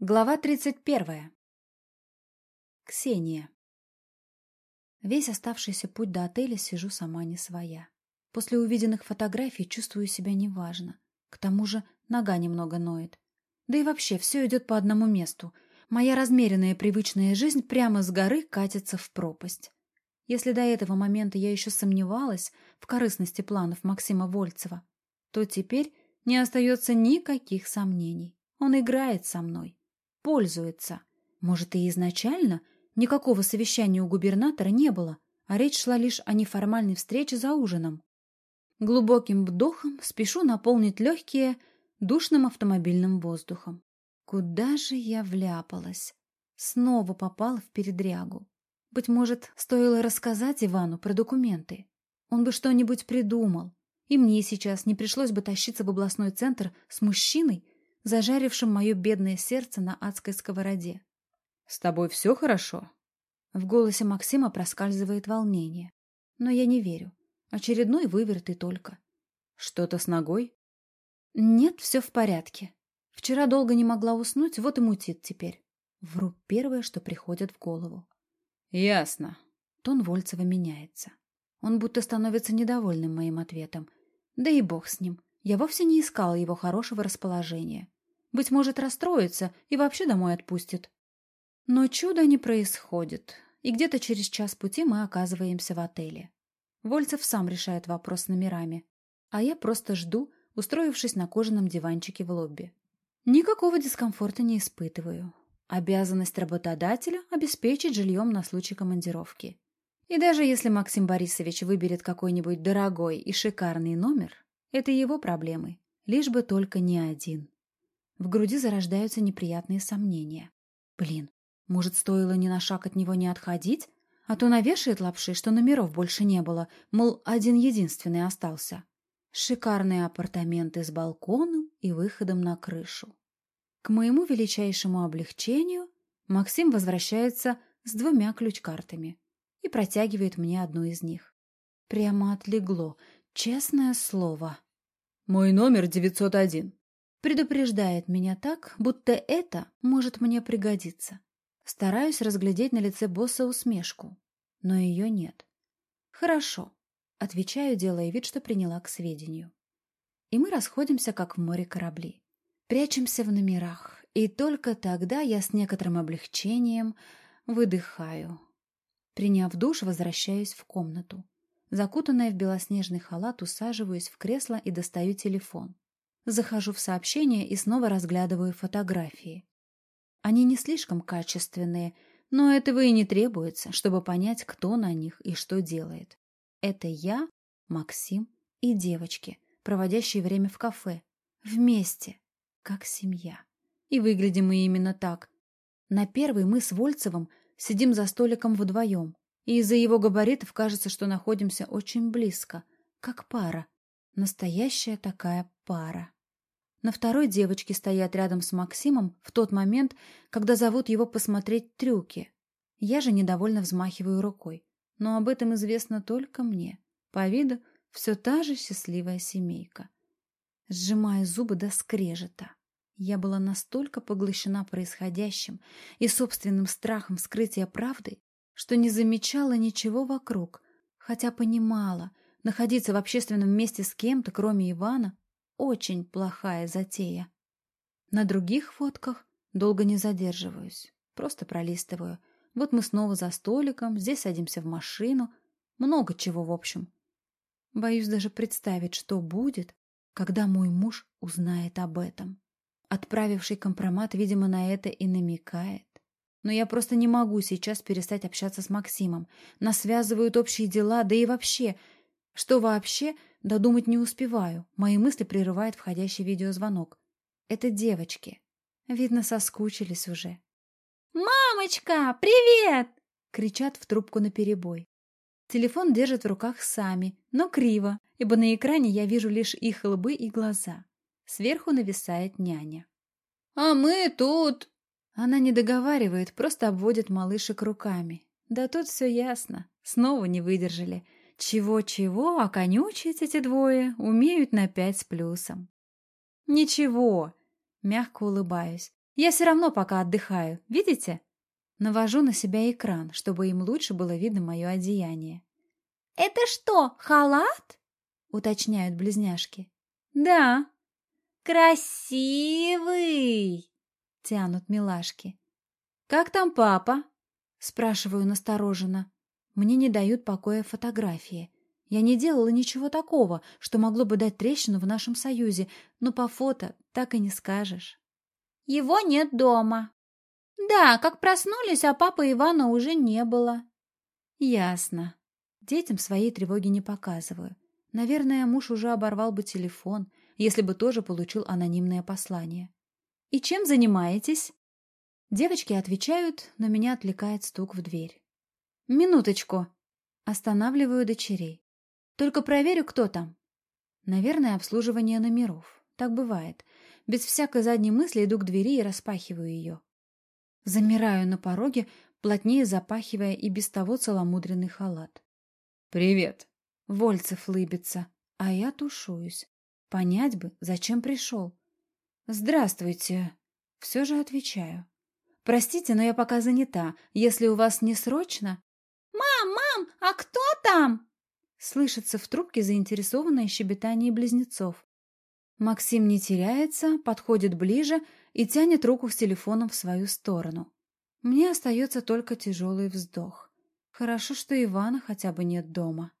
Глава 31. Ксения. Весь оставшийся путь до отеля сижу сама не своя. После увиденных фотографий чувствую себя неважно. К тому же нога немного ноет. Да и вообще все идет по одному месту. Моя размеренная привычная жизнь прямо с горы катится в пропасть. Если до этого момента я еще сомневалась в корыстности планов Максима Вольцева, то теперь не остается никаких сомнений. Он играет со мной пользуется. Может, и изначально никакого совещания у губернатора не было, а речь шла лишь о неформальной встрече за ужином. Глубоким вдохом спешу наполнить легкие душным автомобильным воздухом. Куда же я вляпалась? Снова попала в передрягу. Быть может, стоило рассказать Ивану про документы. Он бы что-нибудь придумал. И мне сейчас не пришлось бы тащиться в областной центр с мужчиной, зажарившим мое бедное сердце на адской сковороде. «С тобой все хорошо?» В голосе Максима проскальзывает волнение. Но я не верю. Очередной выверт и только. «Что-то с ногой?» «Нет, все в порядке. Вчера долго не могла уснуть, вот и мутит теперь». Вру первое, что приходит в голову. «Ясно». Тон Вольцева меняется. Он будто становится недовольным моим ответом. Да и бог с ним. Я вовсе не искала его хорошего расположения. Быть может, расстроится и вообще домой отпустит. Но чудо не происходит, и где-то через час пути мы оказываемся в отеле. Вольцев сам решает вопрос с номерами, а я просто жду, устроившись на кожаном диванчике в лобби. Никакого дискомфорта не испытываю. Обязанность работодателя – обеспечить жильем на случай командировки. И даже если Максим Борисович выберет какой-нибудь дорогой и шикарный номер, это его проблемы, лишь бы только не один. В груди зарождаются неприятные сомнения. Блин, может, стоило ни на шаг от него не отходить? А то навешает лапши, что номеров больше не было, мол, один единственный остался. Шикарные апартаменты с балконом и выходом на крышу. К моему величайшему облегчению Максим возвращается с двумя ключ-картами и протягивает мне одну из них. Прямо отлегло, честное слово. «Мой номер 901», Предупреждает меня так, будто это может мне пригодиться. Стараюсь разглядеть на лице босса усмешку, но ее нет. «Хорошо», — отвечаю, делая вид, что приняла к сведению. И мы расходимся, как в море корабли. Прячемся в номерах, и только тогда я с некоторым облегчением выдыхаю. Приняв душ, возвращаюсь в комнату. Закутанная в белоснежный халат, усаживаюсь в кресло и достаю телефон. Захожу в сообщение и снова разглядываю фотографии. Они не слишком качественные, но этого и не требуется, чтобы понять, кто на них и что делает. Это я, Максим и девочки, проводящие время в кафе. Вместе, как семья. И выглядим мы именно так. На первой мы с Вольцевым сидим за столиком вдвоем, и из-за его габаритов кажется, что находимся очень близко, как пара. Настоящая такая пара. На второй девочке стоят рядом с Максимом в тот момент, когда зовут его посмотреть трюки. Я же недовольно взмахиваю рукой. Но об этом известно только мне. По виду все та же счастливая семейка. Сжимая зубы до скрежета. Я была настолько поглощена происходящим и собственным страхом вскрытия правды, что не замечала ничего вокруг, хотя понимала, находиться в общественном месте с кем-то, кроме Ивана, очень плохая затея. На других фотках долго не задерживаюсь, просто пролистываю. Вот мы снова за столиком, здесь садимся в машину. Много чего, в общем. Боюсь даже представить, что будет, когда мой муж узнает об этом. Отправивший компромат, видимо, на это и намекает. Но я просто не могу сейчас перестать общаться с Максимом. Нас связывают общие дела, да и вообще... Что вообще Додумать не успеваю. Мои мысли прерывает входящий видеозвонок. Это девочки. Видно, соскучились уже. «Мамочка, привет!» — кричат в трубку наперебой. Телефон держат в руках сами, но криво, ибо на экране я вижу лишь их лбы и глаза. Сверху нависает няня. «А мы тут...» Она не договаривает, просто обводит малышек руками. Да тут все ясно. Снова не выдержали. Чего-чего, а конючить эти двое умеют на пять с плюсом. Ничего, мягко улыбаюсь. Я все равно пока отдыхаю, видите? Навожу на себя экран, чтобы им лучше было видно мое одеяние. «Это что, халат?» — уточняют близняшки. «Да». «Красивый!» — тянут милашки. «Как там папа?» — спрашиваю настороженно. Мне не дают покоя фотографии. Я не делала ничего такого, что могло бы дать трещину в нашем союзе, но по фото так и не скажешь. Его нет дома. Да, как проснулись, а папы Ивана уже не было. Ясно. Детям своей тревоги не показываю. Наверное, муж уже оборвал бы телефон, если бы тоже получил анонимное послание. «И чем занимаетесь?» Девочки отвечают, но меня отвлекает стук в дверь. «Минуточку!» Останавливаю дочерей. «Только проверю, кто там». Наверное, обслуживание номеров. Так бывает. Без всякой задней мысли иду к двери и распахиваю ее. Замираю на пороге, плотнее запахивая и без того целомудренный халат. «Привет!» Вольцев лыбится, а я тушуюсь. Понять бы, зачем пришел. «Здравствуйте!» Все же отвечаю. «Простите, но я пока занята. Если у вас не срочно...» «Мам, мам, а кто там?» Слышится в трубке заинтересованное щебетание близнецов. Максим не теряется, подходит ближе и тянет руку с телефоном в свою сторону. Мне остается только тяжелый вздох. Хорошо, что Ивана хотя бы нет дома.